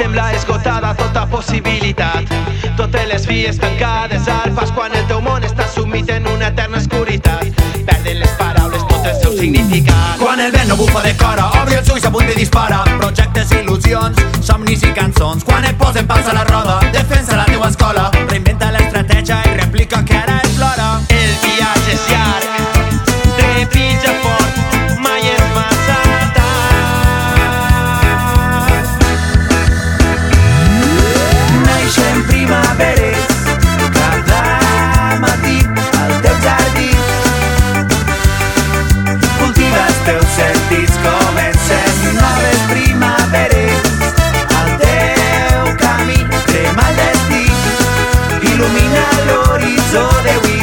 sembla esgotada tota possibilitat. Totes les vies tancades al pas quan el teu món està sumit en una eterna escuritat. Perden les paraules tot el seu significat. Quan el vent no bufa de cora, obri els ulls a punt de dispara. Projectes, il·lusions, somnis i cançons. Quan et posen pals a la roda, defensa la teua escola. Reinventa l'horitzó d'avui.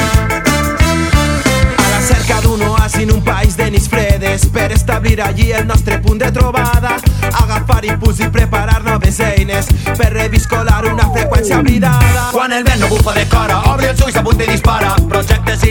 A la cerca d'un oasi en un país de nits fredes per establir allí el nostre punt de trobada agafar impuls i preparar noves eines per reviscolar una freqüència oblidada Quan el vent no bufa de cora, obri els ulls a punt de dispara. Projectes,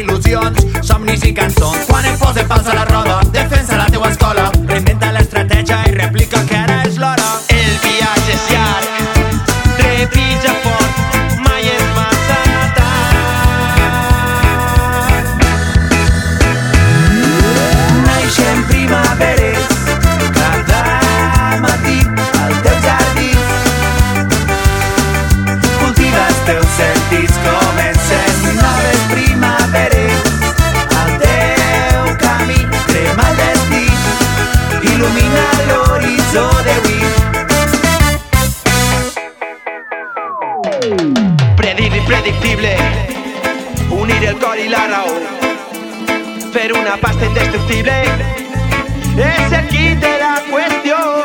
impredictible, unir el cor i la raó, fer una pasta indestructible, és el kit de la qüestió.